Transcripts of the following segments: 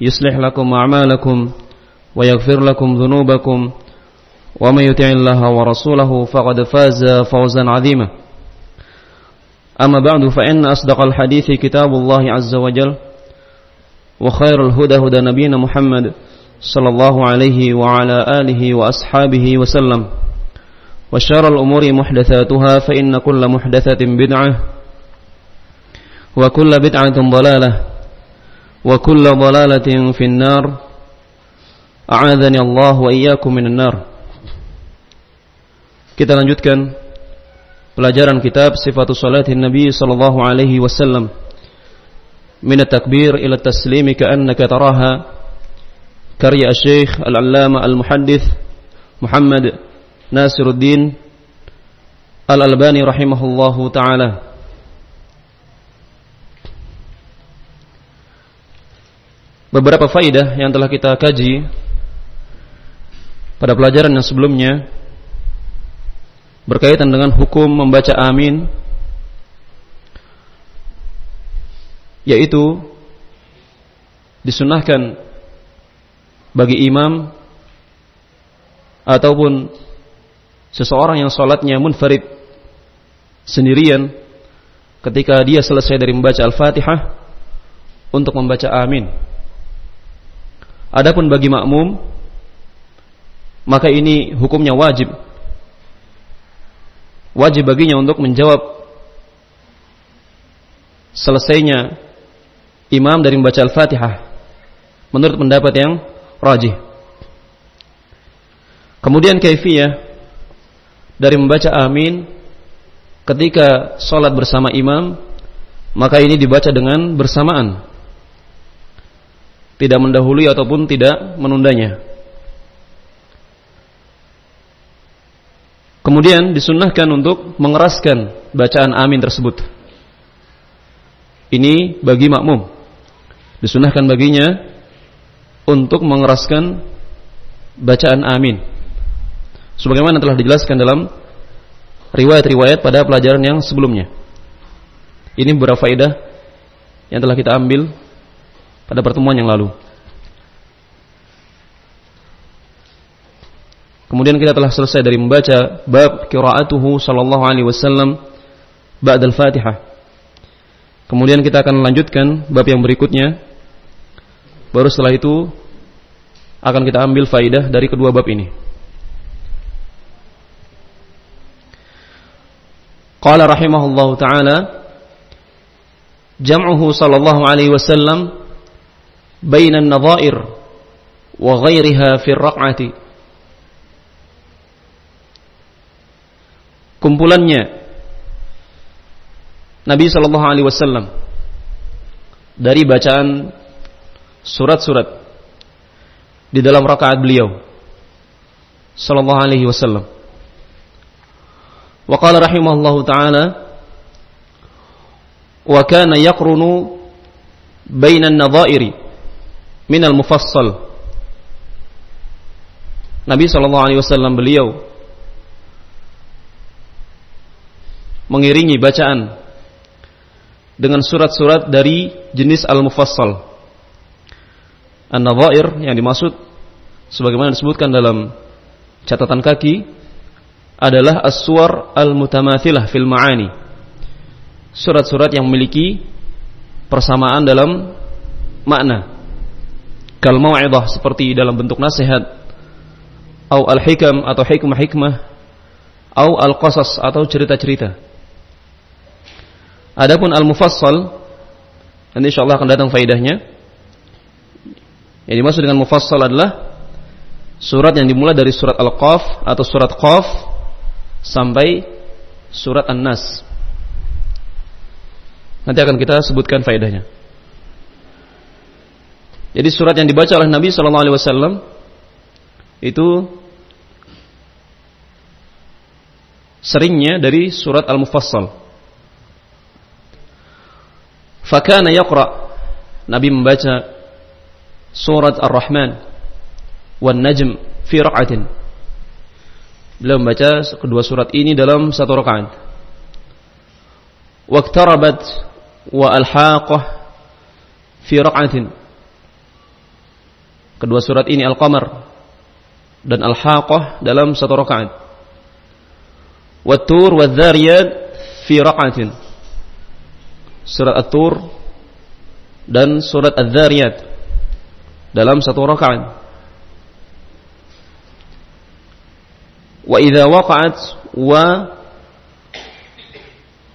يصلح لكم أعمالكم ويغفر لكم ذنوبكم ومن يطع الله ورسوله فقد فاز فوزا عظيما. أما بعد فإن أصدق الحديث كتاب الله عز وجل وخير الهدى هدى نبينا محمد صلى الله عليه وعلى آله وأصحابه وسلم وشر الأمور محدثاتها فإن كل محدثة بدعة وكل بدعة ضلالة. وكل ضلالة في النار أعاذني الله وإياكم من النار Kita lanjutkan pelajaran kitab Sifatus Salatin Nabi sallallahu alaihi wasallam min at-takbir ila at-taslim ka'annaka taraha karya Syekh Al-Allama Al-Muhaddits Muhammad Nasiruddin Al-Albani rahimahullahu taala beberapa faidah yang telah kita kaji pada pelajaran yang sebelumnya berkaitan dengan hukum membaca amin yaitu disunahkan bagi imam ataupun seseorang yang sholatnya munfarid sendirian ketika dia selesai dari membaca Al-Fatihah untuk membaca amin Adapun bagi makmum maka ini hukumnya wajib. Wajib baginya untuk menjawab selesainya imam dari membaca Al-Fatihah menurut pendapat yang rajih. Kemudian kaifiyah dari membaca amin ketika sholat bersama imam maka ini dibaca dengan bersamaan tidak mendahului ataupun tidak menundanya. Kemudian disunnahkan untuk mengeraskan bacaan amin tersebut. Ini bagi makmum. Disunnahkan baginya untuk mengeraskan bacaan amin. Sebagaimana telah dijelaskan dalam riwayat-riwayat pada pelajaran yang sebelumnya. Ini beberapa faedah yang telah kita ambil pada pertemuan yang lalu. Kemudian kita telah selesai dari membaca bab qiraatuhu sallallahu alaihi wasallam ba'dal Fatihah. Kemudian kita akan melanjutkan bab yang berikutnya. Baru setelah itu akan kita ambil faidah dari kedua bab ini. Qala rahimahullahu taala jam'uhu sallallahu alaihi wasallam بين النظائر وغيرها في الرقعة kumpulannya Nabi Shallallahu Alaihi Wasallam dari bacaan surat-surat di dalam rakaat beliau Shallallahu Alaihi Wasallam. Wa qala rahimahullahu taala wa kana yaqrunu bainan nadhairi minal mufassal. Nabi Shallallahu Alaihi Wasallam beliau mengiringi bacaan dengan surat-surat dari jenis al-mufassal. An-nadhair yang dimaksud sebagaimana disebutkan dalam catatan kaki adalah as-suwar al-mutamathilah fil ma'ani. Surat-surat yang memiliki persamaan dalam makna kal mau'idah seperti dalam bentuk nasihat au al-hikam atau hikmah-hikmah au al-qasas atau cerita-cerita. Adapun al-mufassal nanti insyaallah akan datang faidahnya yang dimaksud dengan mufassal adalah surat yang dimulai dari surat Al-Qaf atau surat Qaf sampai surat An-Nas. Nanti akan kita sebutkan faedahnya jadi surat yang dibaca oleh Nabi Shallallahu Alaihi Wasallam itu seringnya dari surat Al-Mufassal. Fakana yaqra Nabi membaca surat Ar-Rahman wan Najm fi rak'atin. Beliau membaca kedua surat ini dalam satu rakaat. Waqtarabat wa al-haqah fi rak'atin Kedua surat ini Al-Qamar dan Al-Haqqah dalam satu rakaat. Wat-Tur wadz-Dzariyat fi. Surat At-Tur dan surat Adz-Dzariyat dalam satu rakaat. Wa idza waqa'at wa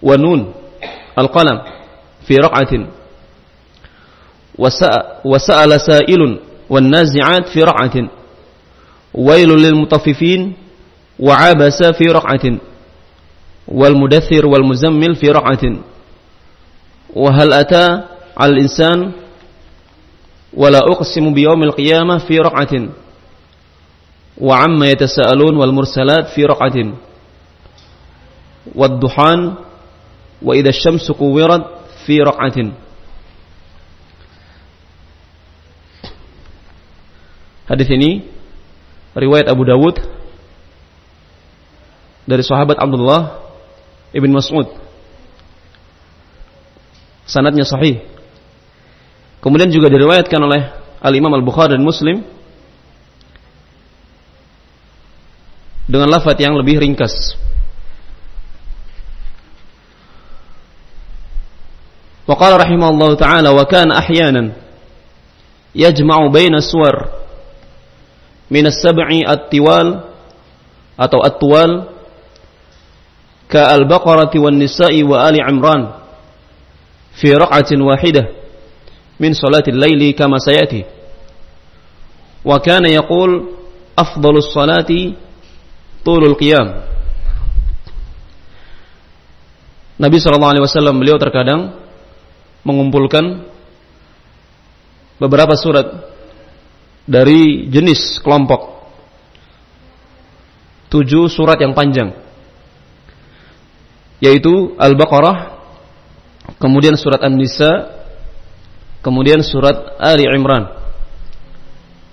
wa nun al-qalam fi. Wa sa'ala sa'ilun والنازعات في رعة. ويل للمطففين وعابس في رعة. والمدثر والمزمل في رعة. وهل أتى على الإنسان ولا أقسم بيوم القيامة في رعة؟ وعما يتساءلون والمرسلات في رعة. والضحان وإذا الشمس كورت في رقعة Hadis ini riwayat Abu Dawud dari sahabat Abdullah ibn Mas'ud. Sanadnya sahih. Kemudian juga diriwayatkan oleh Al Imam Al Bukhari dan Muslim dengan lafaz yang lebih ringkas. وقال رحمه الله تعالى وكان أحيانا يجمع بين السور minas sab'i at-tiwal atau at-tuwal ka al-baqarati wan nisa'i wa ali imran fi raq'atin wahidah min salatil laili kama sayati. Wa kana yaqul afdalus salati tulul qiyam. Nabi sallallahu alaihi wasallam beliau terkadang mengumpulkan beberapa surat dari jenis kelompok. Tujuh surat yang panjang. Yaitu Al-Baqarah kemudian surat An-Nisa kemudian surat Ali Imran.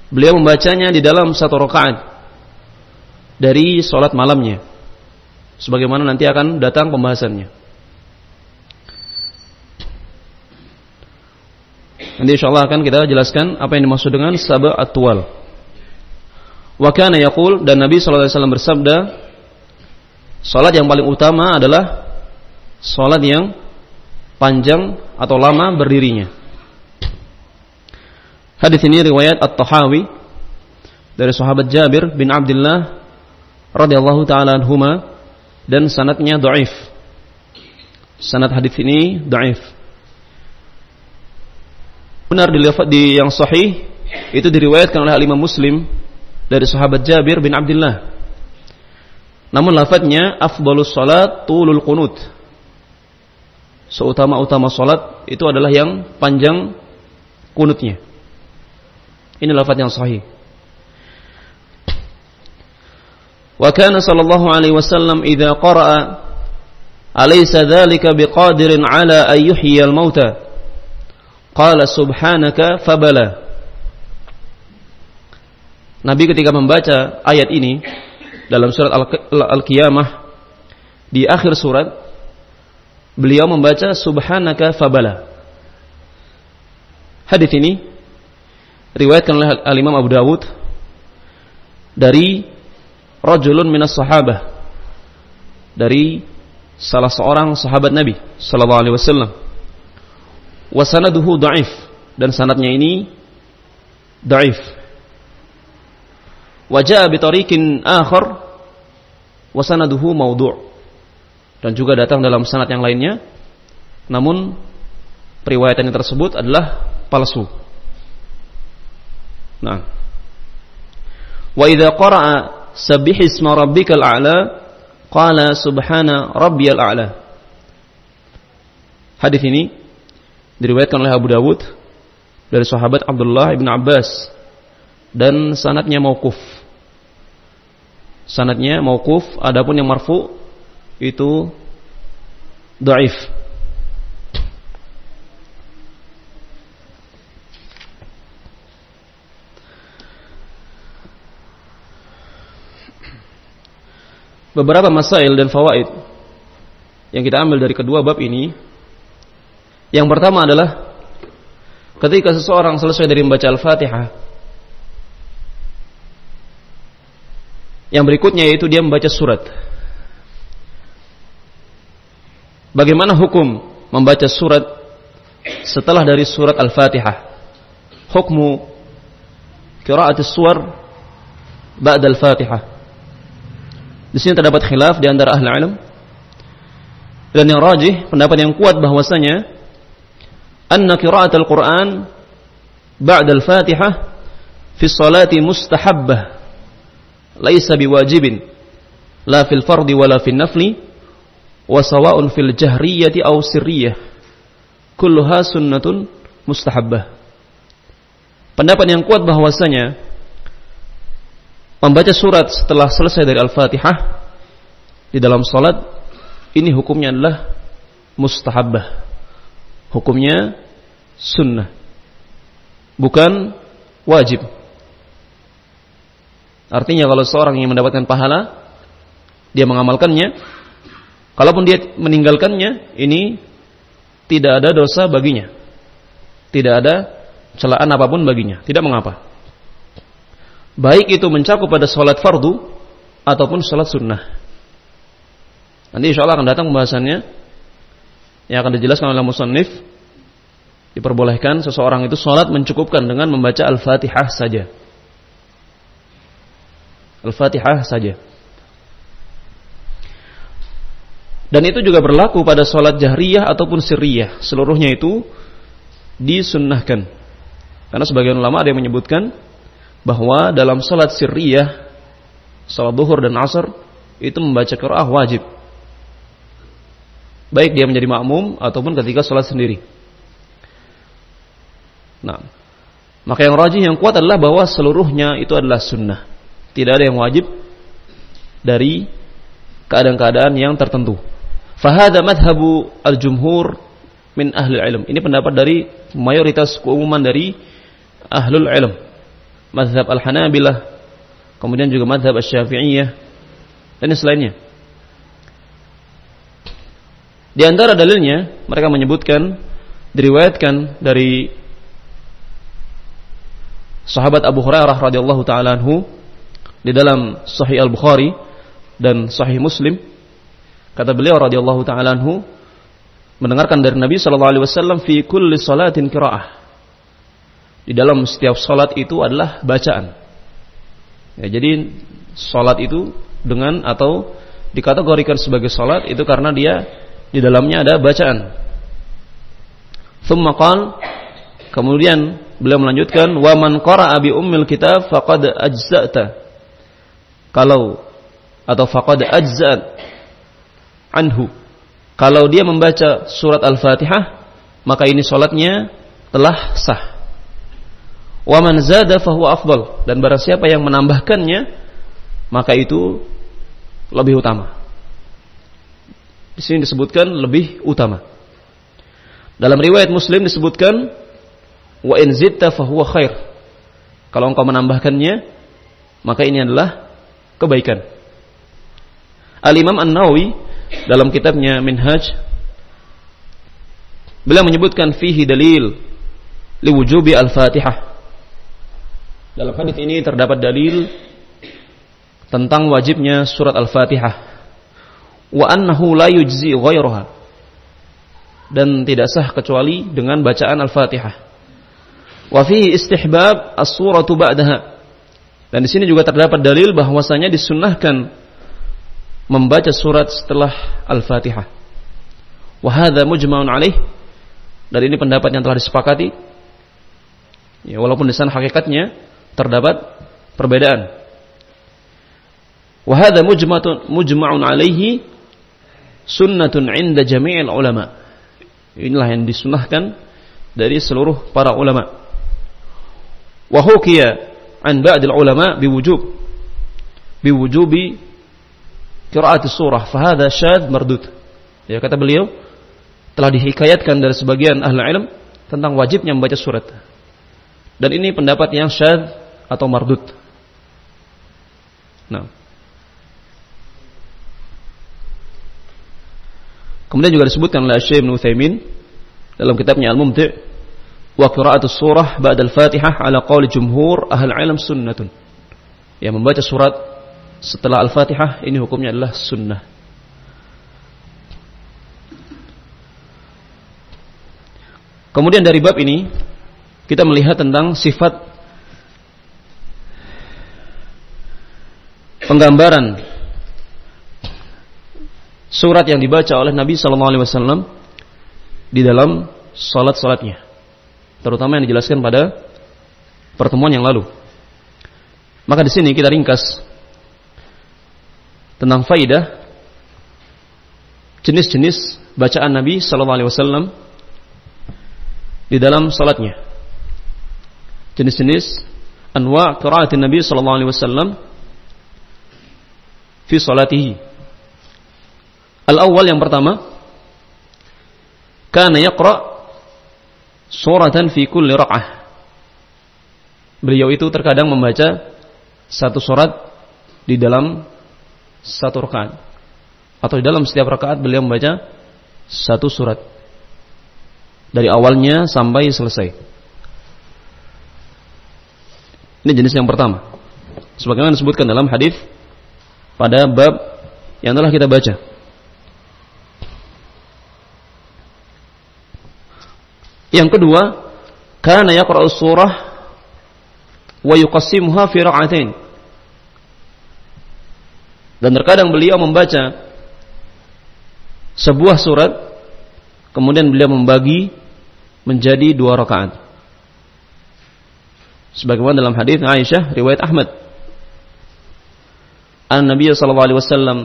Beliau membacanya di dalam satu rakaat dari sholat malamnya. Sebagaimana nanti akan datang pembahasannya Nanti insyaallah akan kita jelaskan apa yang dimaksud dengan sab'a atwal. Wa kana yaqul dan Nabi sallallahu alaihi wasallam bersabda, salat yang paling utama adalah salat yang panjang atau lama berdirinya. Hadis ini riwayat At-Tahawi dari sahabat Jabir bin Abdullah radhiyallahu taala anhuma dan sanadnya dhaif. Sanad hadis ini dhaif. Benar di, di yang sahih itu diriwayatkan oleh Imam Muslim dari sahabat Jabir bin Abdullah. Namun lafadznya afdalus salat tulul qunut. Seutama-utama salat itu adalah yang panjang kunutnya. Ini lafadz yang sahih. Wa kana sallallahu alaihi wasallam idza qara'a alaysa dhalika biqadirin ala an yuhyiya al-mauta Qala subhanaka fabala. Nabi ketika membaca ayat ini dalam surat Al-Qiyamah di akhir surat beliau membaca subhanaka fabala. Hadis ini riwayatkan oleh Al-Imam Abu Dawud dari rajulun minas sahabah dari salah seorang sahabat Nabi sallallahu alaihi wasallam wasanaduhu da'if dan sanatnya ini daif. Wajah bitarikin akhar wasanaduhu maudu' dan juga datang dalam sanad yang lainnya namun periwayatan tersebut adalah palsu. Nah. Wa idza qara'a sabbih isma rabbikal a'la qala subhana rabbiyal a'la. Hadis ini diriwayatkan oleh Abu Dawud dari sahabat Abdullah bin Abbas dan sanatnya mauquf. Sanatnya mauquf, adapun yang marfu itu dhaif. Beberapa masail dan fawaid yang kita ambil dari kedua bab ini. Yang pertama adalah ketika seseorang selesai dari membaca Al-Fatihah yang berikutnya yaitu dia membaca surat. Bagaimana hukum membaca surat setelah dari surat Al-Fatihah? Hukmu qiraat as-suwar ba'da Al-Fatihah. Di sini terdapat khilaf di antara ahli ilmu. Dan yang rajih, pendapat yang kuat bahwasanya anna qiraat al-Qur'an ba'da al-Fatihah fi salati mustahabbah laisa biwajibin la fil fardi wala fil nafli wa sawa'un fil jahriyati aw sirriyah pendapat yang kuat bahwasanya membaca surat setelah selesai dari Al-Fatihah di dalam salat ini hukumnya adalah mustahabbah hukumnya sunnah bukan wajib artinya kalau seorang yang mendapatkan pahala dia mengamalkannya Kalaupun dia meninggalkannya, ini tidak ada dosa baginya. Tidak ada celaan apa pun baginya. Tidak mengapa. Baik itu mencakup pada sholat fardu ataupun sholat sunnah. Nanti insya Allah akan datang pembahasannya yang akan dijelaskan oleh musannif. Diperbolehkan seseorang itu sholat mencukupkan dengan membaca Al-Fatihah saja. Al-Fatihah saja. Dan itu juga berlaku pada sholat jahriyah ataupun sirriyah. Seluruhnya itu disunnahkan. Karena sebagian ulama ada yang menyebutkan bahwa dalam sholat sirriyah, sholat duhur dan asar, itu membaca Qur'an wajib. Baik dia menjadi makmum ataupun ketika sholat sendiri. Nah, maka yang rajih yang kuat adalah bahwa seluruhnya itu adalah sunnah. Tidak ada yang wajib dari keadaan-keadaan yang tertentu. Fahada madhabu al-jumhur min ahli ilm. Ini pendapat dari mayoritas keumuman dari ahlul ilm. Madhab al-hanabilah, kemudian juga madhab al-syafi'iyah, dan selainnya. Di antara dalilnya, mereka menyebutkan, diriwayatkan dari sahabat Abu Hurairah radhiyallahu taala anhu di dalam Sahih Al-Bukhari dan Sahih Muslim Kata beliau radhiyallahu taala anhu mendengarkan dari Nabi sallallahu alaihi wasallam fi kulli salatin qiraah. Di dalam setiap salat itu adalah bacaan. Ya, jadi salat itu dengan atau dikategorikan sebagai salat itu karena dia di dalamnya ada bacaan. Thumma qal kemudian beliau melanjutkan wa man qara'a bi ummil kitab faqad ajza'ta. Kalau atau faqad ajza'at anhu. Kalau dia membaca surat Al-Fatihah, maka ini solatnya telah sah. Wa man zada fahuwa afdal dan barang siapa yang menambahkannya, maka itu lebih utama. Di sini disebutkan lebih utama. Dalam riwayat Muslim disebutkan wa in fahuwa khair. Kalau engkau menambahkannya, maka ini adalah kebaikan. Al-Imam An-Nawawi dalam kitabnya Minhaj beliau menyebutkan fihi dalil liwujubi al-Fatihah. Dalam hadis ini terdapat dalil tentang wajibnya surat Al-Fatihah. Wa annahu la yujzi ghayruha. Dan tidak sah kecuali dengan bacaan Al-Fatihah. Wa fihi istihbab as-suratu ba'daha. Dan di sini juga terdapat dalil bahwasanya disunnahkan membaca surat setelah Al-Fatihah. Wa hadza mujma'un alaih. Dan ini pendapat yang telah disepakati. Ya, walaupun di sana hakikatnya terdapat perbedaan. Wa hadza mujma'un alaihi sunnatun 'inda jami'il ulama. Inilah yang disunahkan dari seluruh para ulama. Wa hukiya an ba'dil ulama biwujub biwujubi qiraat surah fahada syad mardud ya kata beliau telah dihikayatkan dari sebagian ahli ilm tentang wajibnya membaca surat dan ini pendapat yang syad atau mardud nah kemudian juga disebutkan oleh Syekh Ibnu Utsaimin dalam kitabnya Al-Mumti' wa qira'atus surah ba'da al-Fatihah ala qauli jumhur ahli ilm sunnatun. Yang membaca surat setelah Al-Fatihah ini hukumnya adalah sunnah. Kemudian dari bab ini kita melihat tentang sifat penggambaran surat yang dibaca oleh Nabi sallallahu alaihi wasallam di dalam salat-salatnya terutama yang dijelaskan pada pertemuan yang lalu. Maka di sini kita ringkas tentang faidah jenis-jenis bacaan Nabi sallallahu alaihi wasallam di dalam salatnya. Jenis-jenis anwa qiraat Nabi sallallahu alaihi wasallam fi salatihi. Al-awwal yang pertama kana yaqra suratan fi kulli raq'ah. Beliau itu terkadang membaca satu surat di dalam satu rakaat atau di dalam setiap rakaat beliau membaca satu surat dari awalnya sampai selesai. Ini jenis yang pertama. Sebagaimana disebutkan dalam hadis pada bab yang telah kita baca. Yang kedua, karena yaqra'u surah wa yuqassimuha fi rak'atain. Dan terkadang beliau membaca sebuah surat kemudian beliau membagi menjadi dua rakaat. Sebagaimana dalam hadis Aisyah riwayat Ahmad. An Nabi sallallahu alaihi wasallam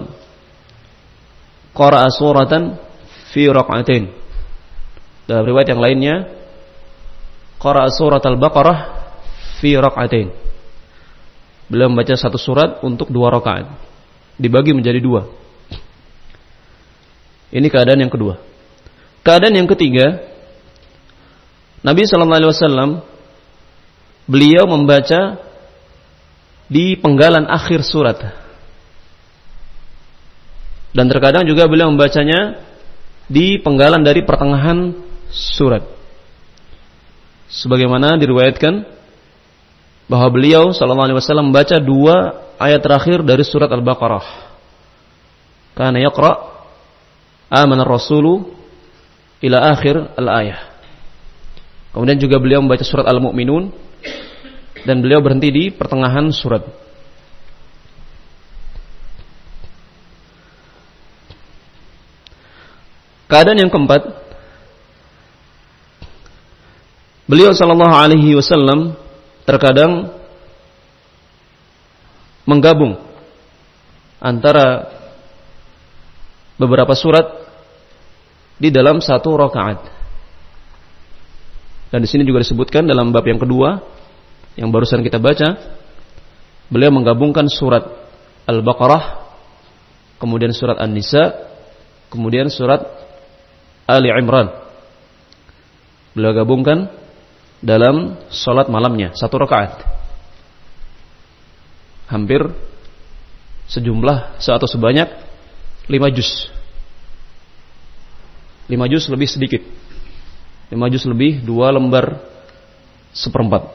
qara'a suratan fi rak'atain. Dalam riwayat yang lainnya, qara'a surat Al-Baqarah fi rak'atain. Beliau membaca satu surat untuk dua rakaat. Dibagi menjadi dua. Ini keadaan yang kedua. Keadaan yang ketiga, Nabi Wasallam beliau membaca di penggalan akhir surat. Dan terkadang juga beliau membacanya di penggalan dari pertengahan surat. Sebagaimana diriwayatkan bahwa beliau sallallahu alaihi wasallam membaca dua ayat terakhir dari surat Al-Baqarah. Kana yaqra amana rasulu ila akhir al-ayah. Kemudian juga beliau membaca surat Al-Mu'minun dan beliau berhenti di pertengahan surat. Keadaan yang keempat, Beliau sallallahu alaihi wasallam terkadang menggabung antara beberapa surat di dalam satu rakaat. Dan di sini juga disebutkan dalam bab yang kedua yang barusan kita baca, beliau menggabungkan surat Al-Baqarah, kemudian surat An-Nisa, kemudian surat Ali Imran. Beliau gabungkan dalam sholat malamnya satu rakaat. Hampir sejumlah atau sebanyak lima juz. Lima juz lebih sedikit. Lima juz lebih dua lembar seperempat.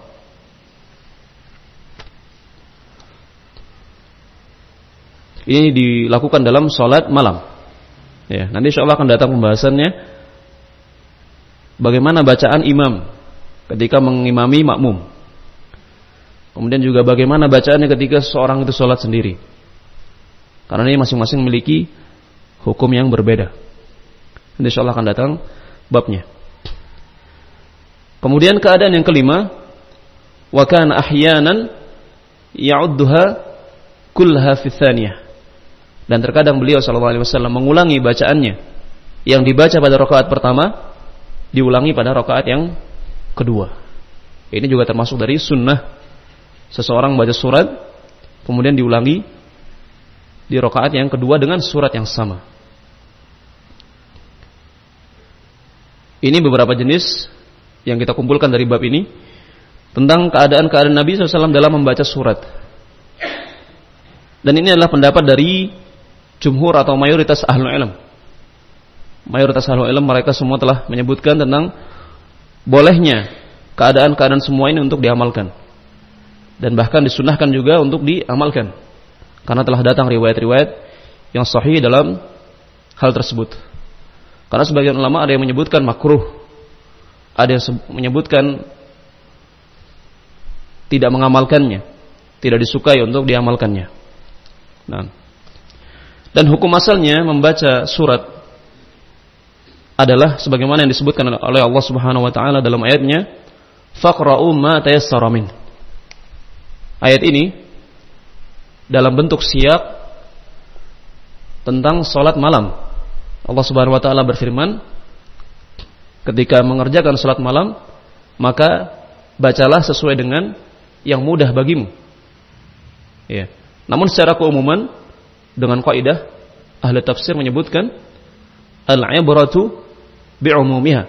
Ini dilakukan dalam sholat malam. Ya nanti insya Allah akan datang pembahasannya. Bagaimana bacaan imam ketika mengimami makmum. Kemudian juga bagaimana bacaannya ketika seorang itu sholat sendiri. Karena ini masing-masing memiliki hukum yang berbeda. Insya Allah akan datang babnya. Kemudian keadaan yang kelima, wa kana ahyanan ya'udduha kullaha fi Dan terkadang beliau wasallam mengulangi bacaannya yang dibaca pada rakaat pertama diulangi pada rakaat yang kedua. Ini juga termasuk dari sunnah seseorang baca surat kemudian diulangi di rakaat yang kedua dengan surat yang sama. Ini beberapa jenis yang kita kumpulkan dari bab ini tentang keadaan-keadaan Nabi SAW dalam membaca surat. Dan ini adalah pendapat dari jumhur atau mayoritas ahlu ilm. Mayoritas ahlu ilm mereka semua telah menyebutkan tentang bolehnya keadaan-keadaan semua ini untuk diamalkan. Dan bahkan disunahkan juga untuk diamalkan. Karena telah datang riwayat-riwayat yang sahih dalam hal tersebut. Karena sebagian ulama ada yang menyebutkan makruh, ada yang menyebutkan tidak mengamalkannya, tidak disukai untuk diamalkannya. Nah. Dan hukum asalnya membaca surat adalah sebagaimana yang disebutkan oleh Allah Subhanahu wa taala dalam ayatnya, "Faqra'u ma tayassara min." Ayat ini dalam bentuk siap tentang salat malam Allah Subhanahu wa taala berfirman ketika mengerjakan salat malam maka bacalah sesuai dengan yang mudah bagimu. Ya. Namun secara keumuman dengan kaidah ahli tafsir menyebutkan al-ibratu bi'umumiha.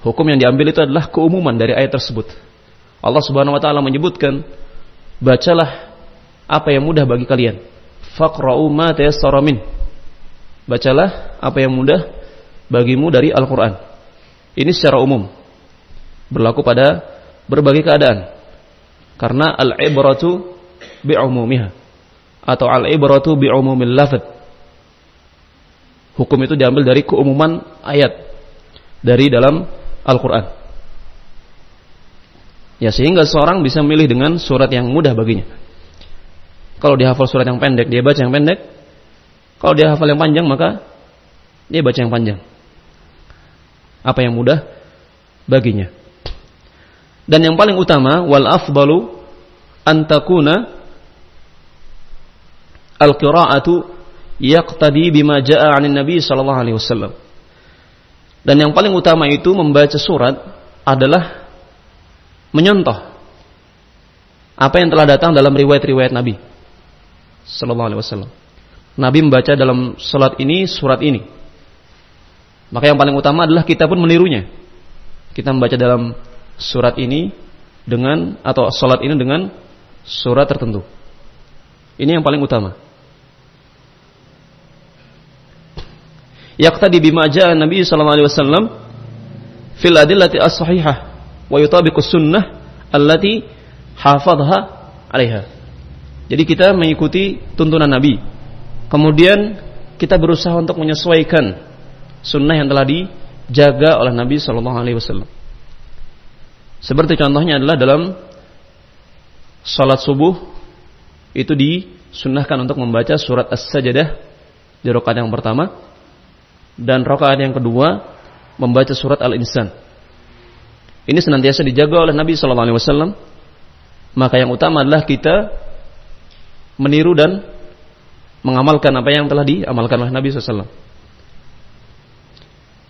Hukum yang diambil itu adalah keumuman dari ayat tersebut. Allah Subhanahu wa taala menyebutkan bacalah apa yang mudah bagi kalian. Faqra'u ma tayassara min bacalah apa yang mudah bagimu dari Al-Quran. Ini secara umum. Berlaku pada berbagai keadaan. Karena al-ibratu bi'umumiha. Atau al-ibratu bi'umumil lafad. Hukum itu diambil dari keumuman ayat. Dari dalam Al-Quran. Ya sehingga seorang bisa memilih dengan surat yang mudah baginya. Kalau dia hafal surat yang pendek, dia baca yang pendek. Kalau dia hafal yang panjang maka dia baca yang panjang. Apa yang mudah baginya. Dan yang paling utama wal afdalu antakuna al-qira'atu yaqtadi bima jaa 'anil nabi sallallahu alaihi wasallam. Dan yang paling utama itu membaca surat adalah menyontoh apa yang telah datang dalam riwayat-riwayat Nabi sallallahu alaihi wasallam. Nabi membaca dalam salat ini surat ini. Maka yang paling utama adalah kita pun menirunya. Kita membaca dalam surat ini dengan atau salat ini dengan surat tertentu. Ini yang paling utama. Yaqtadi bima jaa Nabi sallallahu alaihi wasallam fil adillati as-sahihah wa yutabiqus sunnah allati hafadha 'alaiha. Jadi kita mengikuti tuntunan Nabi Kemudian kita berusaha untuk menyesuaikan sunnah yang telah dijaga oleh Nabi Shallallahu Alaihi Wasallam. Seperti contohnya adalah dalam salat subuh itu disunnahkan untuk membaca surat As-Sajdah di rakaat yang pertama dan rakaat yang kedua membaca surat Al-Insan. Ini senantiasa dijaga oleh Nabi Shallallahu Alaihi Wasallam. Maka yang utama adalah kita meniru dan mengamalkan apa yang telah diamalkan oleh Nabi SAW.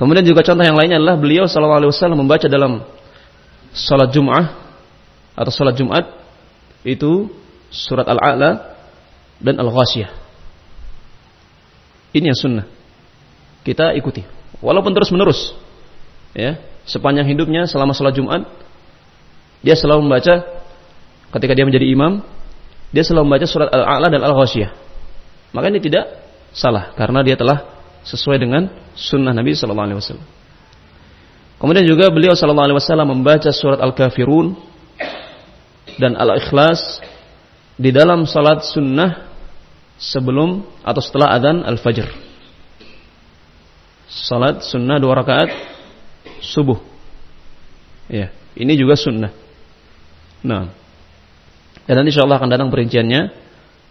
Kemudian juga contoh yang lainnya adalah beliau SAW membaca dalam salat Jum'ah atau salat Jumat itu surat Al-A'la dan Al-Ghashiyah. Ini yang sunnah. Kita ikuti. Walaupun terus menerus. Ya, sepanjang hidupnya selama salat Jumat dia selalu membaca ketika dia menjadi imam dia selalu membaca surat Al-A'la dan Al-Ghashiyah maka ini tidak salah karena dia telah sesuai dengan sunnah Nabi Sallallahu Alaihi Wasallam. Kemudian juga beliau Sallallahu Alaihi Wasallam membaca surat Al-Kafirun dan Al-Ikhlas di dalam salat sunnah sebelum atau setelah adzan al-fajr. Salat sunnah dua rakaat subuh. Ya. Ini juga sunnah. Nah, dan nanti insya Allah akan datang perinciannya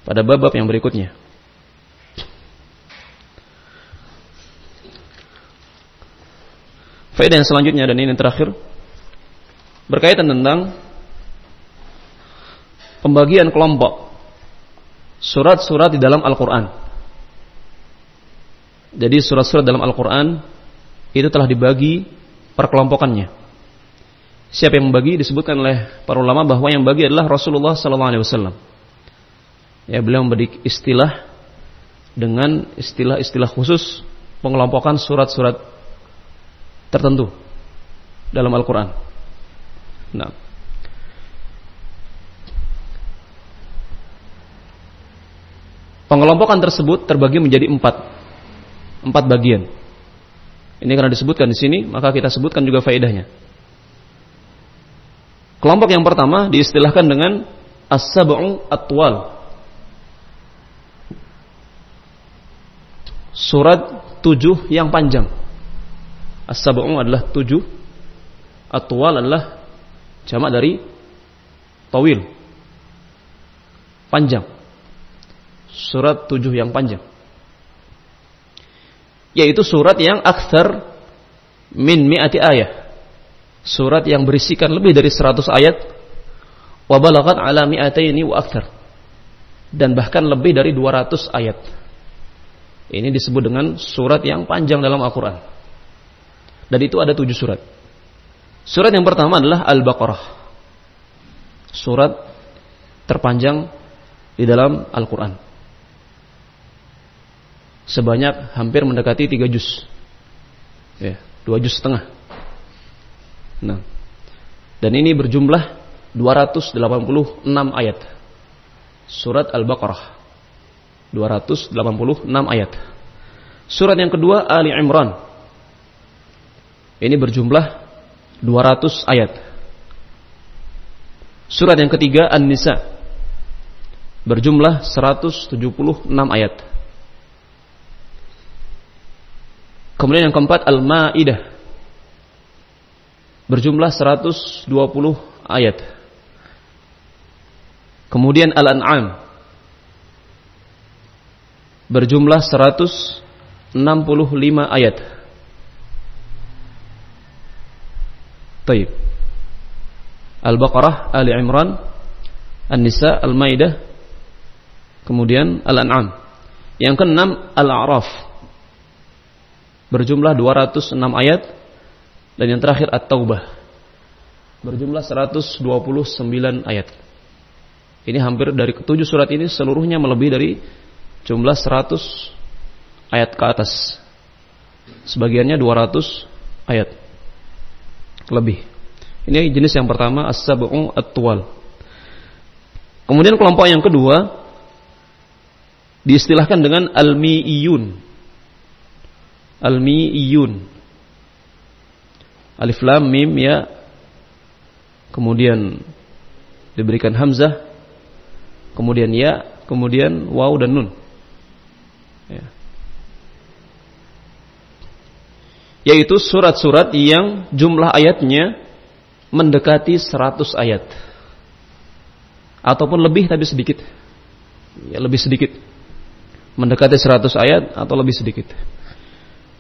pada bab-bab yang berikutnya. Faedah yang selanjutnya dan ini yang terakhir berkaitan tentang pembagian kelompok surat-surat di dalam Al-Quran. Jadi surat-surat dalam Al-Quran itu telah dibagi perkelompokannya. Siapa yang membagi disebutkan oleh para ulama bahwa yang bagi adalah Rasulullah SAW. Ya beliau memberi istilah dengan istilah-istilah khusus pengelompokan surat-surat tertentu dalam Al-Quran. Nah, pengelompokan tersebut terbagi menjadi empat, empat bagian. Ini karena disebutkan di sini, maka kita sebutkan juga faedahnya. Kelompok yang pertama diistilahkan dengan as-sab'u atwal. Surat tujuh yang panjang. As-sab'u adalah tujuh. Atwal adalah jamak dari tawil. Panjang. Surat tujuh yang panjang. Yaitu surat yang aksar min mi'ati ayat. Surat yang berisikan lebih dari seratus ayat. Wa balagat ala mi'ataini wa aksar. Dan bahkan lebih dari dua ratus ayat. Ini disebut dengan surat yang panjang dalam Al-Quran. Dan itu ada tujuh surat. Surat yang pertama adalah Al-Baqarah. Surat terpanjang di dalam Al-Quran. Sebanyak hampir mendekati tiga juz. Ya, dua juz setengah. Nah, dan ini berjumlah 286 ayat. Surat Al-Baqarah. 286 ayat. Surat yang kedua Ali Imran ini berjumlah 200 ayat. Surat yang ketiga An-Nisa berjumlah 176 ayat. Kemudian yang keempat Al-Maidah berjumlah 120 ayat. Kemudian Al-An'am berjumlah 165 ayat. Taib. Al-Baqarah, Ali Imran, An-Nisa, Al-Maidah, kemudian Al-An'am. Yang keenam Al-A'raf. Berjumlah 206 ayat dan yang terakhir At-Taubah. Berjumlah 129 ayat. Ini hampir dari ketujuh surat ini seluruhnya melebihi dari jumlah 100 ayat ke atas. Sebagiannya 200 ayat lebih. Ini jenis yang pertama as-sab'u at-tuwal. Kemudian kelompok yang kedua diistilahkan dengan al-mi'iyun. Al-mi'iyun. Alif lam mim ya. Kemudian diberikan hamzah, kemudian ya, kemudian waw dan nun. Ya. yaitu surat-surat yang jumlah ayatnya mendekati 100 ayat ataupun lebih tapi sedikit ya lebih sedikit mendekati 100 ayat atau lebih sedikit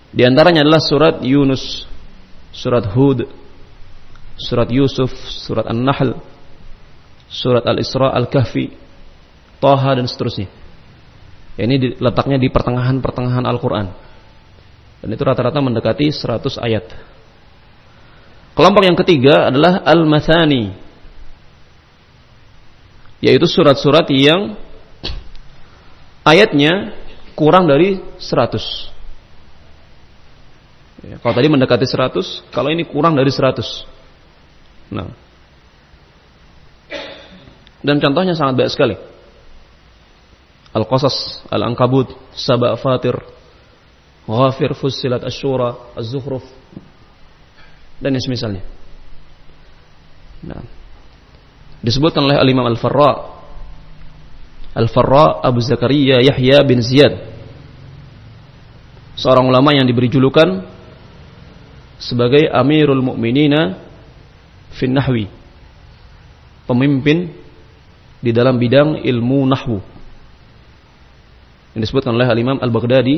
di antaranya adalah surat Yunus surat Hud surat Yusuf surat An-Nahl surat Al-Isra Al-Kahfi Toha dan seterusnya ini letaknya di pertengahan-pertengahan Al-Quran dan itu rata-rata mendekati 100 ayat. Kelompok yang ketiga adalah al-mathani. Yaitu surat-surat yang ayatnya kurang dari 100. Ya, kalau tadi mendekati 100, kalau ini kurang dari 100. Nah. Dan contohnya sangat baik sekali. Al-Qasas, Al-Ankabut, Sabah Fatir, Ghafir, Fussilat, Asyura, Az-Zukhruf dan yang semisalnya. Nah. Disebutkan oleh Al-Imam Al-Farra Al-Farra Abu Zakaria Yahya bin Ziyad seorang ulama yang diberi julukan sebagai Amirul Mukminina fin nahwi. Pemimpin di dalam bidang ilmu nahwu. Yang disebutkan oleh Al-Imam Al-Baghdadi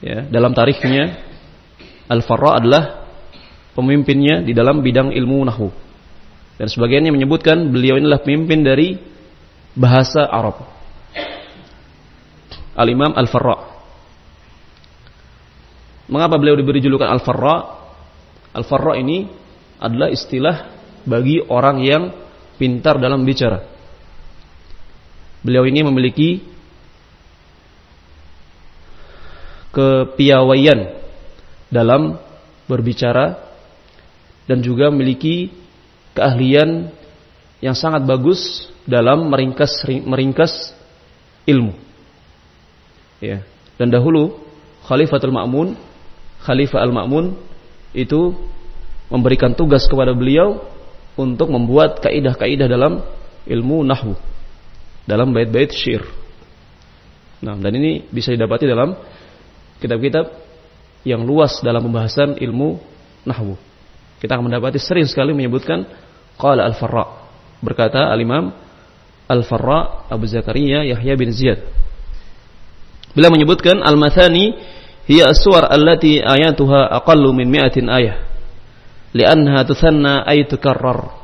ya, dalam tarikhnya Al-Farra adalah pemimpinnya di dalam bidang ilmu nahwu. Dan sebagiannya menyebutkan beliau inilah pemimpin dari bahasa Arab. Al-Imam Al-Farra. Mengapa beliau diberi julukan Al-Farra? Al-Farra ini adalah istilah bagi orang yang pintar dalam bicara. Beliau ini memiliki kepiawaian dalam berbicara dan juga memiliki keahlian yang sangat bagus dalam meringkas meringkas ilmu. Ya. Dan dahulu Khalifatul Ma'mun, Khalifah Al-Ma'mun itu memberikan tugas kepada beliau untuk membuat kaidah-kaidah dalam ilmu nahwu dalam bait-bait syair. Nah, dan ini bisa didapati dalam kitab-kitab yang luas dalam pembahasan ilmu nahwu. Kita akan mendapati sering sekali menyebutkan qala al-Farra. Berkata al-Imam Al-Farra Abu Zakaria Yahya bin Ziyad. Bila menyebutkan al-mathani hiya as-suwar allati ayatuha aqallu min mi'atin ayah. Li'annaha tuthanna ay tukarrar.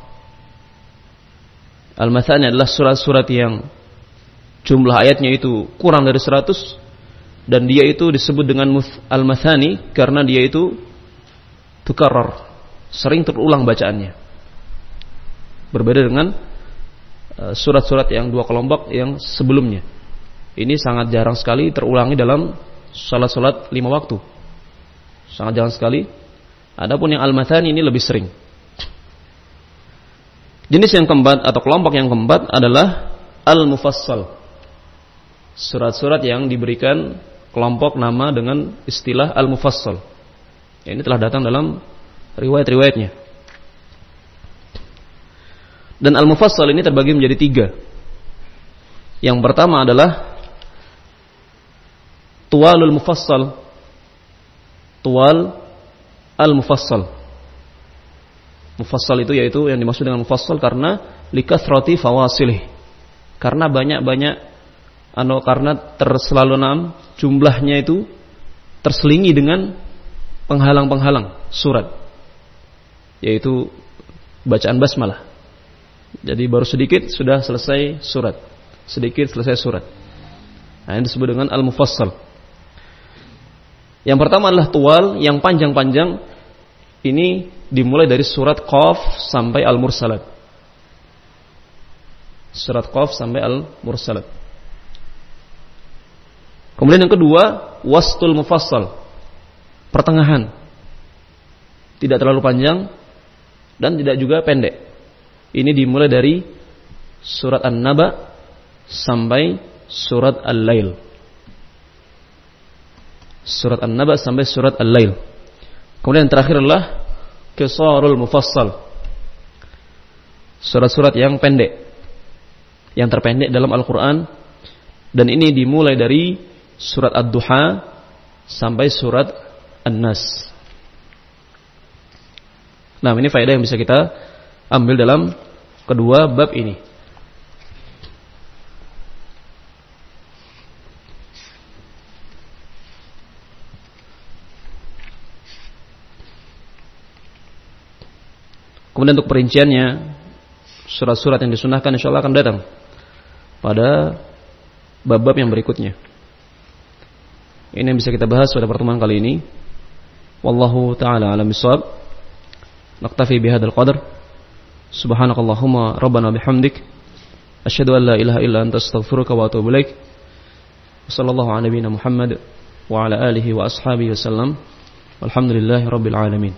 Al-mathani adalah surat-surat yang jumlah ayatnya itu kurang dari 100 dan dia itu disebut dengan al-mathani karena dia itu tukarrar, sering terulang bacaannya. Berbeda dengan Eh, surat-surat yang dua kelompok yang sebelumnya. Ini sangat jarang sekali terulangi dalam salat-salat lima waktu. Sangat jarang sekali. Adapun yang al-mathani ini lebih sering. Jenis yang keempat atau kelompok yang keempat adalah al-mufassal. Surat-surat yang diberikan kelompok nama dengan istilah al-mufassal. Ini telah datang dalam riwayat-riwayatnya. Dan al-mufassal ini terbagi menjadi tiga. Yang pertama adalah tualul mufassal. Tual al-mufassal. Mufassal itu yaitu yang dimaksud dengan mufassal karena likathrati fawasilih. Karena banyak-banyak anu karena terselalu enam jumlahnya itu terselingi dengan penghalang-penghalang surat yaitu bacaan basmalah jadi baru sedikit sudah selesai surat. Sedikit selesai surat. Nah, ini disebut dengan al-mufassal. Yang pertama adalah tual yang panjang-panjang. Ini dimulai dari surat Qaf sampai Al-Mursalat. Surat Qaf sampai Al-Mursalat. Kemudian yang kedua, wastul mufassal. Pertengahan. Tidak terlalu panjang dan tidak juga pendek. Ini dimulai dari surat An-Naba sampai surat Al-Lail. Surat An-Naba sampai surat Al-Lail. Kemudian yang terakhir adalah Qisarul Mufassal. Surat-surat yang pendek. Yang terpendek dalam Al-Quran. Dan ini dimulai dari surat Ad-Duha sampai surat An-Nas. Nah ini faedah yang bisa kita ambil dalam kedua bab ini. Kemudian untuk perinciannya surat-surat yang disunahkan insya Allah akan datang pada bab-bab yang berikutnya. Ini yang bisa kita bahas pada pertemuan kali ini. Wallahu taala alam bisawab. Naktafi bihadzal qadar. Subhanakallahumma rabbana bihamdik asyhadu an la ilaha illa anta astaghfiruka wa atubu. Wassallallahu ala nabiyyina Muhammad wa ala alihi wa ashabihi wasallam. Walhamdulillahi rabbil alamin.